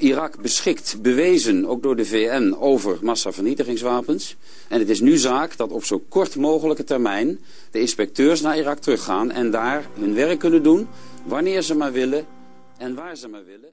Irak beschikt, bewezen, ook door de VN, over massavernietigingswapens. En het is nu zaak dat op zo kort mogelijke termijn de inspecteurs naar Irak teruggaan en daar hun werk kunnen doen wanneer ze maar willen en waar ze maar willen.